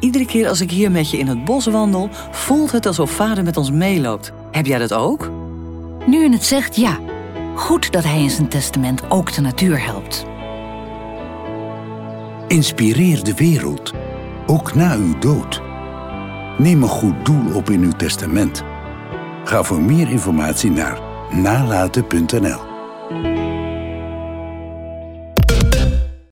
Iedere keer als ik hier met je in het bos wandel, voelt het alsof vader met ons meeloopt. Heb jij dat ook? Nu in het zegt, ja. Goed dat hij in zijn testament ook de natuur helpt. Inspireer de wereld, ook na uw dood. Neem een goed doel op in uw testament. Ga voor meer informatie naar nalaten.nl